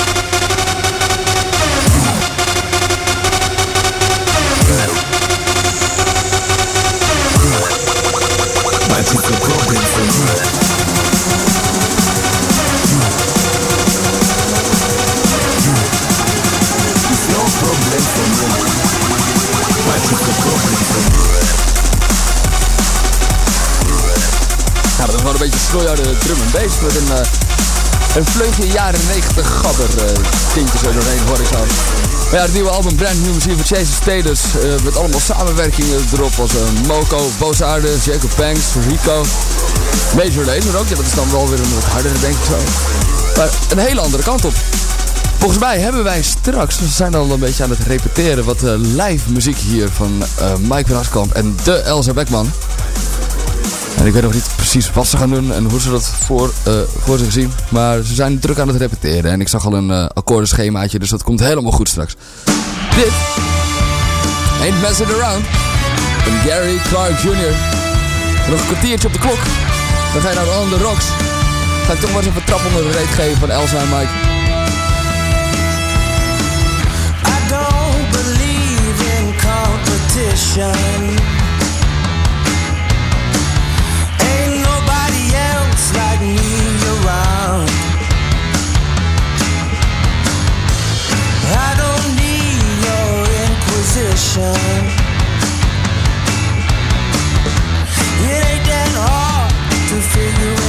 Snoeiharde drum en bass met een, eh, een vleugje jaren 90 gabber eh tintjes er doorheen hoor ik zo. Maar ja, het nieuwe album Brand New Muziek van Chase Steders eh, met allemaal samenwerkingen erop als Moco, Bozaarde, Jacob Banks, Rico, Major Lazer ook. Ja, dat is dan wel weer een wat harder denk ik zo. Maar een hele andere kant op. Volgens mij hebben wij straks, we zijn al een beetje aan het repeteren, wat live muziek hier van Mike van Askamp en de Elsa Beckman. En ik weet nog niet precies wat ze gaan doen en hoe ze dat voor, eh, voor zich zien. Maar ze zijn druk aan het repeteren. En ik zag al een eh akkoordenschemaatje, dus dat komt helemaal goed straks. Dit Ain't Messing Around van Gary Clark Jr. Nog een kwartiertje op de klok. Dan ga je naar On The Rocks. Ga ik toch maar eens even een trap onder de reet geven van Elsa en Mike. Competition. Inquisition. It ain't that hard to figure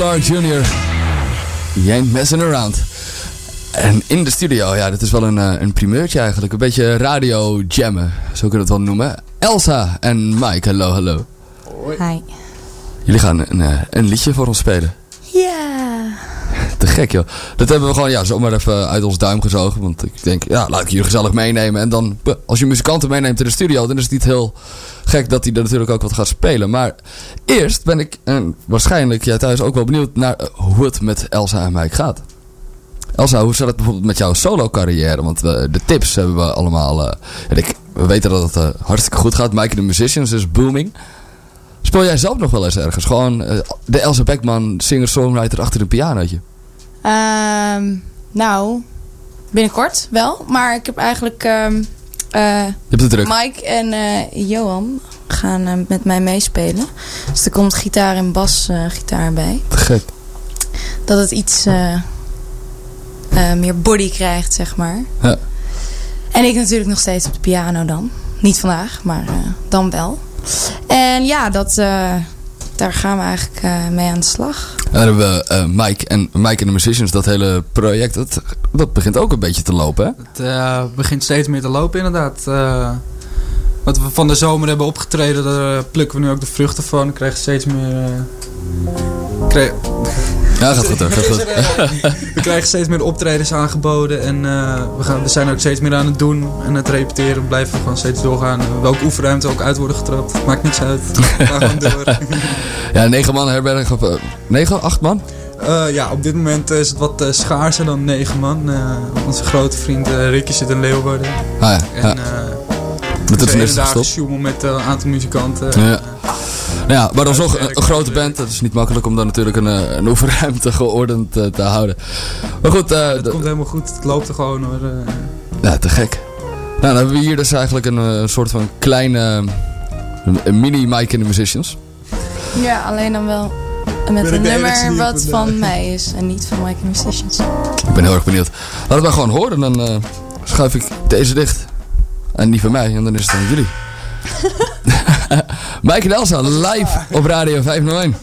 Clark Jr. You ain't messing around. En in de studio, ja, dit is wel een, eh, een primeurtje eigenlijk. Een beetje radio jammen, zo kunnen we het wel noemen. Elsa en Mike, hallo, hallo. Hi. Jullie gaan een, eh, een liedje voor ons spelen. Ja. Gek joh. Dat hebben we gewoon ja, zomaar even uit ons duim gezogen. Want ik denk, ja, laat ik jullie gezellig meenemen. En dan, als je muzikanten meeneemt in de studio, dan is het niet heel gek dat hij er natuurlijk ook wat gaat spelen. Maar eerst ben ik, en waarschijnlijk jij thuis ook wel benieuwd naar eh, hoe het met Elsa en Mike gaat. Elsa, hoe staat het bijvoorbeeld met jouw solo carrière? Want we, de tips hebben we allemaal. eh, en ik, we weten dat het eh, hartstikke goed gaat. Mike the Musicians is booming. Speel jij zelf nog wel eens ergens? Gewoon eh, de Elsa Beckman, singer-songwriter achter een pianootje. Ehm, nou, binnenkort wel. Maar ik heb eigenlijk... ehm, eh. Mike en eh, Johan gaan eh, met mij meespelen. Dus er komt gitaar en bas eh, gitaar bij. Te gek. Dat het iets meer body krijgt, zeg maar. Ja. En ik natuurlijk nog steeds op de piano dan. Niet vandaag, maar dan wel. En ja, dat, daar gaan we eigenlijk eh, mee aan de slag. En dan hebben we eh, Mike en Mike and the Musicians, dat hele project, dat, dat begint ook een beetje te lopen, hè? Het eh, begint steeds meer te lopen inderdaad. Eh, wat we van de zomer hebben opgetreden, daar plukken we nu ook de vruchten van. We krijgen steeds meer... eh, krijg- Ja, gaat goed, hoor, gaat goed. we krijgen steeds meer optredens aangeboden en eh, we, gaan, we zijn ook steeds meer aan het doen en het repeteren. Blijven we gewoon steeds doorgaan. Welke oefenruimte ook uit worden getrapt, maakt niks uit. We gaan door. Ja, negen man herberg of... eh, negen, acht man? Eh, ja, op dit moment is het wat eh, schaarser dan negen man. Eh, onze grote vriend eh, Ricky zit in Leeuwarden. Ah ja, En, ja. Eh, het zijn is dagen gestopt. sjoemel met eh, een aantal muzikanten. Ja. Nou ja, maar dan is nog een, een grote band. Het is niet makkelijk om dan natuurlijk een, eh, een oefenruimte geordend eh, te houden. Maar goed, eh, Het komt helemaal goed, het loopt er gewoon hoor. eh. Ja, te gek. Nou, dan hebben we hier dus eigenlijk een, eh, een soort van kleine eh, een mini Mike and the Musicians. Ja, alleen dan wel met Ben een nummer wat een, van eh, mij is en niet van Mike Musicians. Ik ben heel erg benieuwd. Laten we maar gewoon horen. Dan eh, schuif ik deze dicht. En niet van mij, en dan is het aan jullie. Mike en Elsa, live op Radio 501.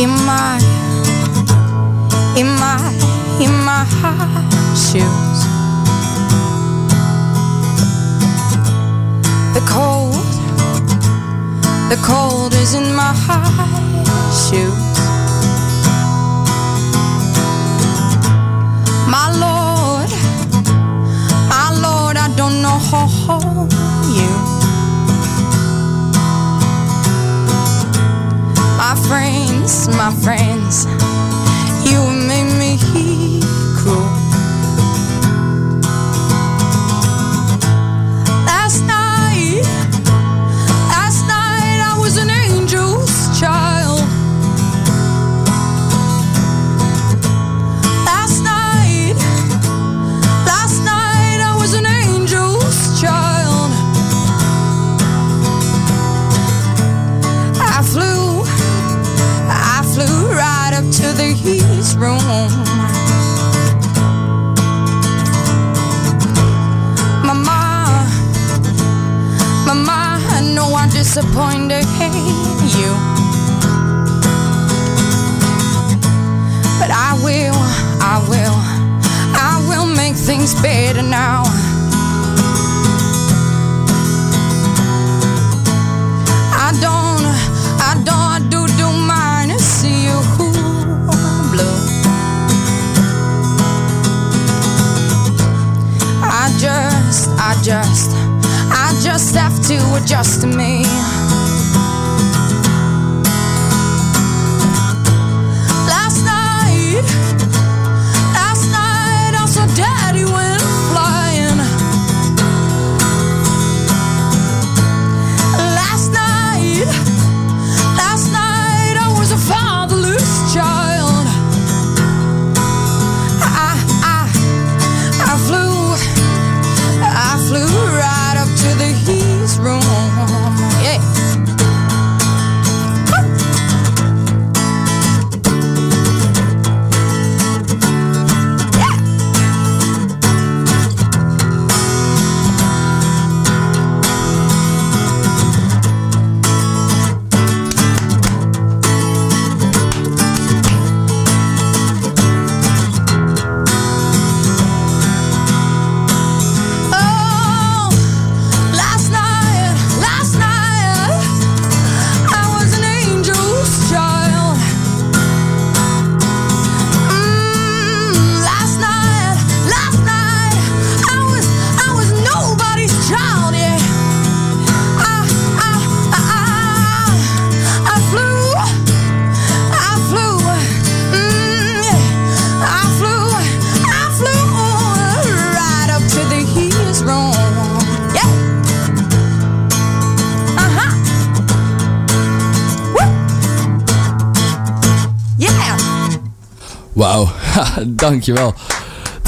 in my in my in my shoes the cold the cold is in my shoes my lord my lord i don't know you my friends, my friends, you made me cruel. Room. Mama, Mama, I know I'm disappointed in you. But I will, I will, I will make things better now. Have to adjust to me.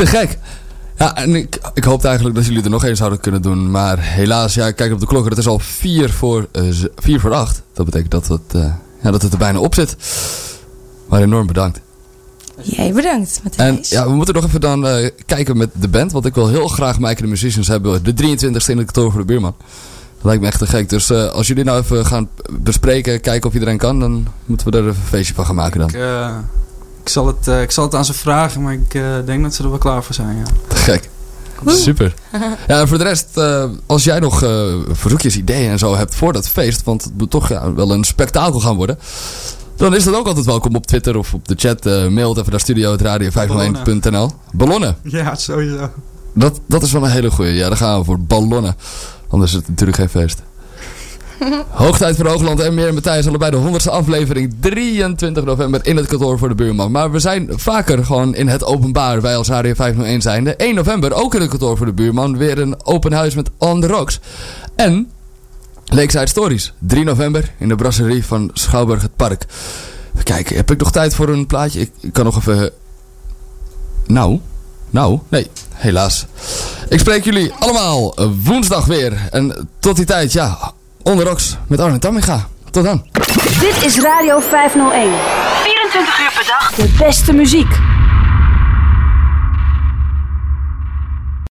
Te gek. Ja, en ik, ik hoopte eigenlijk dat jullie er nog één zouden kunnen doen. Maar helaas, ja, ik kijk op de klok. Het is al vier voor, eh, z- vier voor acht. Dat betekent dat het, eh, ja, dat het er bijna op zit. Maar enorm bedankt. Jij bedankt, En Matthijs. ja, we moeten nog even dan eh, kijken met de band. Want ik wil heel graag Mike en de Musicians hebben. De 23ste in het kantoor voor de buurman. Dat lijkt me echt te gek. Dus eh, als jullie nou even gaan bespreken, kijken of iedereen kan, dan moeten we er even een feestje van gaan maken dan. Ik, eh, ik, zal het, eh, ik zal het aan ze vragen, maar ik eh, denk dat ze er wel klaar voor zijn. Ja. Te gek. Super. Ja, en voor de rest, eh, als jij nog eh, verzoekjes, ideeën en zo hebt voor dat feest, want het moet toch ja, wel een spektakel gaan worden, dan is dat ook altijd welkom op Twitter of op de chat. mail het even naar studio.radio501.nl. Ballonnen. Ja, sowieso. Dat, dat is wel een hele goeie. Ja, daar gaan we voor. Ballonnen. Anders is het natuurlijk geen feest. Hoogtijd voor Hoogland en meer Matthijs. Allebei de 100ste aflevering. 23 november in het kantoor voor de buurman. Maar we zijn vaker gewoon in het openbaar. Wij als Radio 501 zijnde. 1 november ook in het kantoor voor de buurman. Weer een open huis met On The Rocks. En Lakeside Stories. 3 november in de brasserie van Schouwburg het Park. Kijken, heb ik nog tijd voor een plaatje? Ik, kan nog even... Nou, nou, nee, helaas. Ik spreek jullie allemaal woensdag weer. En tot die tijd, ja, onder rocks met Arne Tamminga. Tot dan. Dit is Radio 501. 24 uur per dag. De beste muziek.